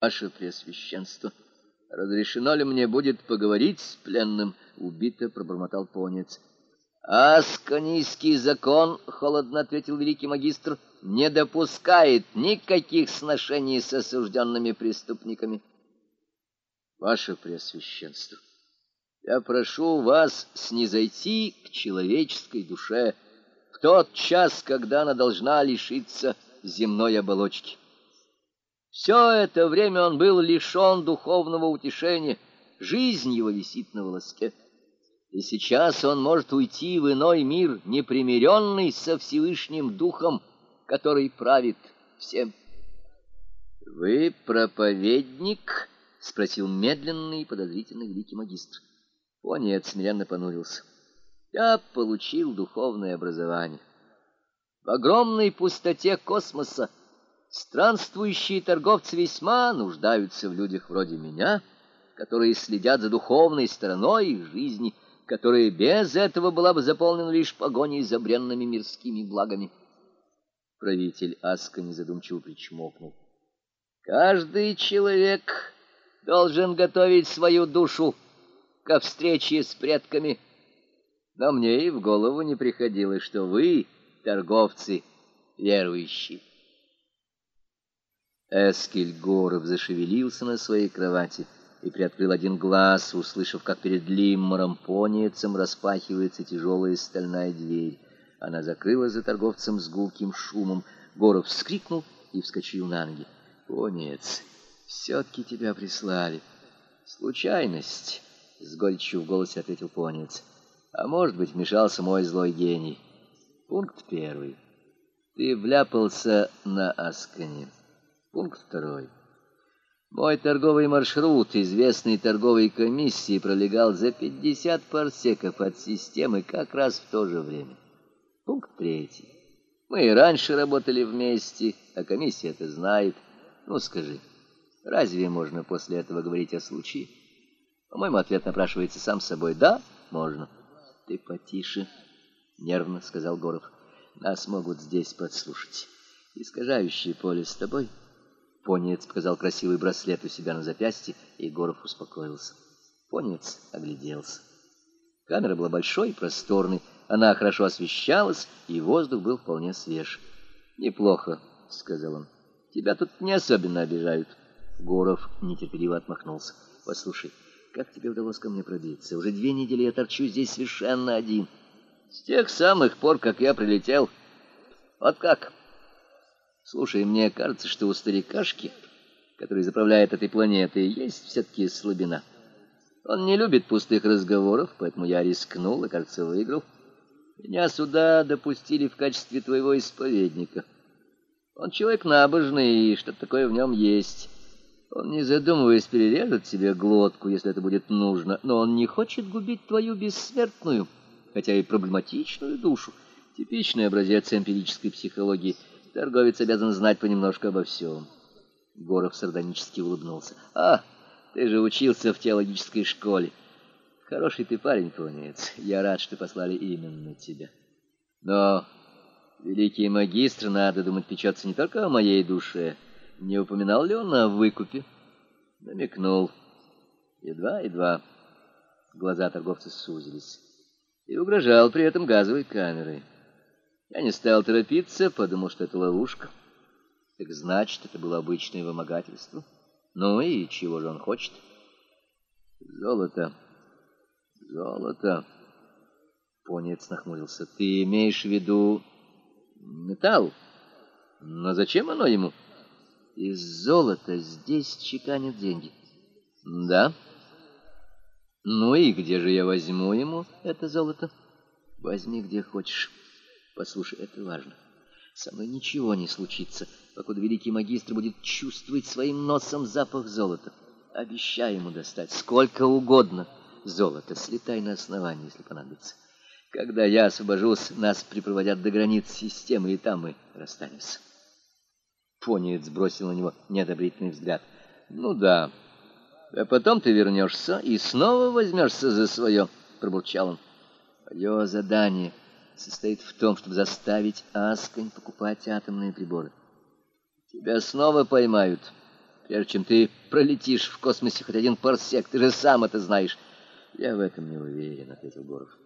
Ваше Преосвященство, разрешено ли мне будет поговорить с пленным? Убито пробормотал понец. Асканийский закон, холодно ответил великий магистр, не допускает никаких сношений с осужденными преступниками. Ваше Преосвященство, я прошу вас снизойти к человеческой душе в тот час, когда она должна лишиться земной оболочки. Все это время он был лишен духовного утешения, жизнь его висит на волоске. И сейчас он может уйти в иной мир, непримиренный со Всевышним Духом, который правит всем. — Вы проповедник? — спросил медленный и подозрительный великий магистр. Понец смиренно понурился. — Я получил духовное образование. В огромной пустоте космоса Странствующие торговцы весьма нуждаются в людях вроде меня, которые следят за духовной стороной их жизни, которая без этого была бы заполнена лишь погоней за бренными мирскими благами. Правитель Аска незадумчиво причмокнул. Каждый человек должен готовить свою душу ко встрече с предками. Но мне и в голову не приходило, что вы, торговцы, верующие. Эскель Горов зашевелился на своей кровати и приоткрыл один глаз, услышав, как перед Лиммором пониецем распахивается тяжелая стальная дверь. Она закрыла за торговцем с гулким шумом. Горов вскрикнул и вскочил на ноги. «Пониец, все-таки тебя прислали». «Случайность», — с горечью в голосе ответил Пониец. «А может быть, вмешался мой злой гений». Пункт первый. Ты вляпался на Аскане. Пункт второй. Мой торговый маршрут, известный торговой комиссии, пролегал за 50 парсеков от системы как раз в то же время. Пункт третий. Мы и раньше работали вместе, а комиссия это знает. Ну, скажи, разве можно после этого говорить о случае? По-моему, ответ напрашивается сам собой. Да, можно. Ты потише, нервно сказал Горов. Нас могут здесь подслушать. Искажающее поле с тобой — Понец показал красивый браслет у себя на запястье, и Егоров успокоился. Понец огляделся. Камера была большой и просторной, она хорошо освещалась, и воздух был вполне свеж. «Неплохо», — сказал он. «Тебя тут не особенно обижают». Горов нетерпеливо отмахнулся. «Послушай, как тебе удалось ко мне пробиться? Уже две недели я торчу здесь совершенно один. С тех самых пор, как я прилетел. Вот как?» Слушай, мне кажется, что у старикашки, который заправляет этой планетой, есть все-таки слабина. Он не любит пустых разговоров, поэтому я рискнул и, кажется, выиграл. Меня сюда допустили в качестве твоего исповедника. Он человек набожный, и что-то такое в нем есть. Он, не задумываясь, перережет себе глотку, если это будет нужно, но он не хочет губить твою бессмертную, хотя и проблематичную душу. Типичный образец эмпирической психологии — Торговец обязан знать понемножку обо всем. Горов сардонически улыбнулся. А, ты же учился в теологической школе. Хороший ты парень, полнец. Я рад, что послали именно тебя. Но великий магистр, надо думать, печется не только о моей душе. Не упоминал ли он о выкупе? Намекнул. Едва-едва. Глаза торговца сузились. И угрожал при этом газовой камерой. Я не стал торопиться, подумал, что это ловушка. Так значит, это было обычное вымогательство. Ну и чего же он хочет? Золото. Золото. Понец нахмурился. Ты имеешь в виду металл? Но зачем оно ему? Из золота здесь чеканят деньги. Да. Ну и где же я возьму ему это золото? Возьми где хочешь. Послушай, это важно. Со мной ничего не случится, покуда великий магистр будет чувствовать своим носом запах золота. Обещай ему достать сколько угодно золота. Слетай на основание, если понадобится. Когда я освобожусь, нас припроводят до границ системы, и там мы расстанемся. Пониет сбросил на него неодобрительный взгляд. «Ну да. А потом ты вернешься и снова возьмешься за свое», — пробурчал он. «Мое задание состоит в том, чтобы заставить Аскань покупать атомные приборы. Тебя снова поймают. прежде чем ты пролетишь в космосе хоть один парсек, ты же сам это знаешь. Я в этом не уверен, ответил Боров.